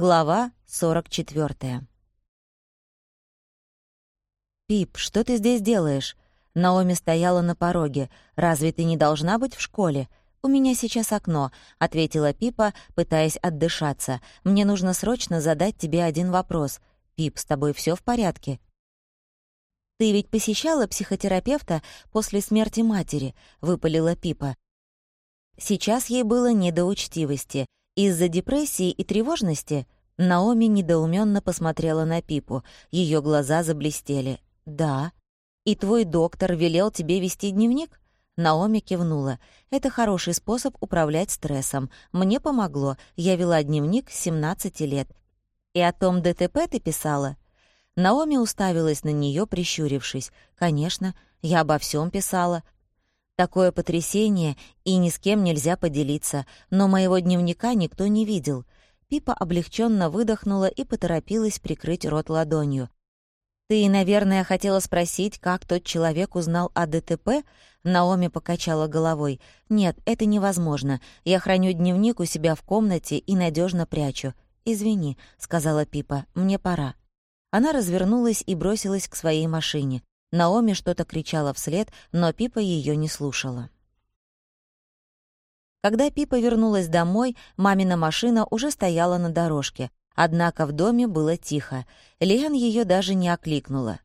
Глава 44. «Пип, что ты здесь делаешь?» Наоми стояла на пороге. «Разве ты не должна быть в школе?» «У меня сейчас окно», — ответила Пипа, пытаясь отдышаться. «Мне нужно срочно задать тебе один вопрос. Пип, с тобой все в порядке?» «Ты ведь посещала психотерапевта после смерти матери», — выпалила Пипа. Сейчас ей было не до учтивости. Из-за депрессии и тревожности Наоми недоуменно посмотрела на Пипу. Ее глаза заблестели. «Да. И твой доктор велел тебе вести дневник?» Наоми кивнула. «Это хороший способ управлять стрессом. Мне помогло. Я вела дневник с 17 лет. И о том ДТП ты писала?» Наоми уставилась на нее, прищурившись. «Конечно, я обо всем писала. Такое потрясение, и ни с кем нельзя поделиться, но моего дневника никто не видел. Пипа облегченно выдохнула и поторопилась прикрыть рот ладонью. «Ты, наверное, хотела спросить, как тот человек узнал о ДТП?» Наоми покачала головой. «Нет, это невозможно. Я храню дневник у себя в комнате и надежно прячу. Извини», — сказала Пипа, — «мне пора». Она развернулась и бросилась к своей машине. Наоми что-то кричала вслед, но Пипа ее не слушала. Когда Пипа вернулась домой, мамина машина уже стояла на дорожке, однако в доме было тихо. Лен ее даже не окликнула.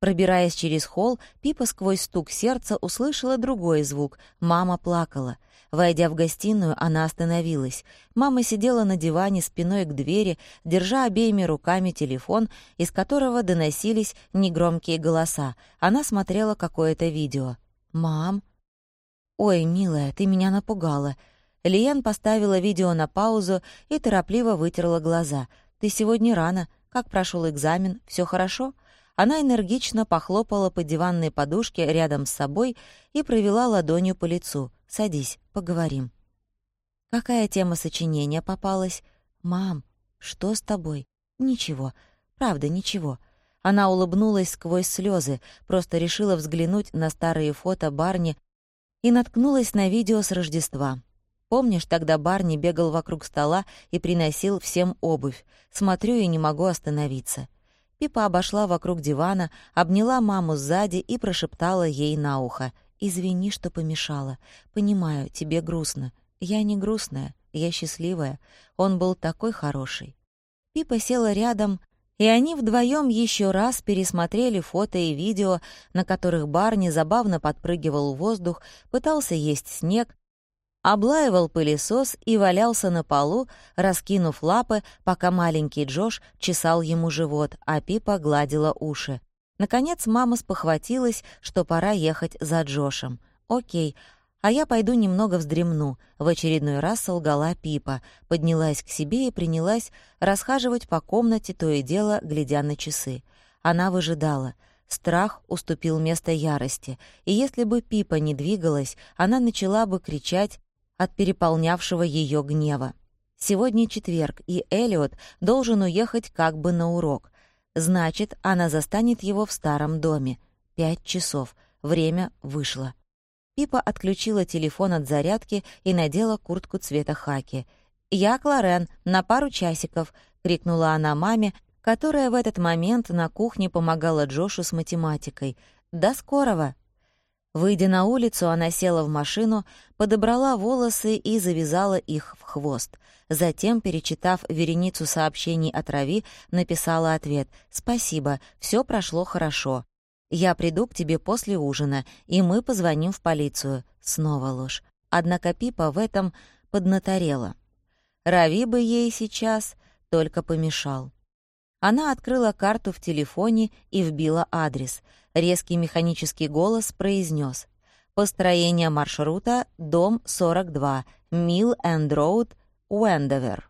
Пробираясь через холл, Пипа сквозь стук сердца услышала другой звук. Мама плакала. Войдя в гостиную, она остановилась. Мама сидела на диване спиной к двери, держа обеими руками телефон, из которого доносились негромкие голоса. Она смотрела какое-то видео. «Мам?» «Ой, милая, ты меня напугала». Лиен поставила видео на паузу и торопливо вытерла глаза. «Ты сегодня рано. Как прошел экзамен? Все хорошо?» Она энергично похлопала по диванной подушке рядом с собой и провела ладонью по лицу. «Садись, поговорим». «Какая тема сочинения попалась?» «Мам, что с тобой?» «Ничего. Правда, ничего». Она улыбнулась сквозь слезы, просто решила взглянуть на старые фото Барни и наткнулась на видео с Рождества. Помнишь, тогда Барни бегал вокруг стола и приносил всем обувь? Смотрю и не могу остановиться. Пипа обошла вокруг дивана, обняла маму сзади и прошептала ей на ухо. «Извини, что помешала. Понимаю, тебе грустно. Я не грустная, я счастливая. Он был такой хороший». Пипа села рядом, и они вдвоем еще раз пересмотрели фото и видео, на которых Барни забавно подпрыгивал в воздух, пытался есть снег, облаивал пылесос и валялся на полу, раскинув лапы, пока маленький Джош чесал ему живот, а Пипа гладила уши. Наконец мама спохватилась, что пора ехать за Джошем. «Окей, а я пойду немного вздремну», — в очередной раз солгала Пипа, поднялась к себе и принялась расхаживать по комнате, то и дело, глядя на часы. Она выжидала — Страх уступил место ярости, и если бы Пипа не двигалась, она начала бы кричать от переполнявшего ее гнева. Сегодня четверг, и Элиот должен уехать как бы на урок. Значит, она застанет его в старом доме. Пять часов. Время вышло. Пипа отключила телефон от зарядки и надела куртку цвета хаки. «Я Кларен, на пару часиков», — крикнула она маме, которая в этот момент на кухне помогала Джошу с математикой. «До скорого!» Выйдя на улицу, она села в машину, подобрала волосы и завязала их в хвост. Затем, перечитав вереницу сообщений от Рави, написала ответ «Спасибо, все прошло хорошо. Я приду к тебе после ужина, и мы позвоним в полицию». Снова ложь. Однако Пипа в этом поднаторела. Рави бы ей сейчас только помешал. Она открыла карту в телефоне и вбила адрес. Резкий механический голос произнес: «Построение маршрута, дом 42, Милл Энд Роуд, Уэндовер».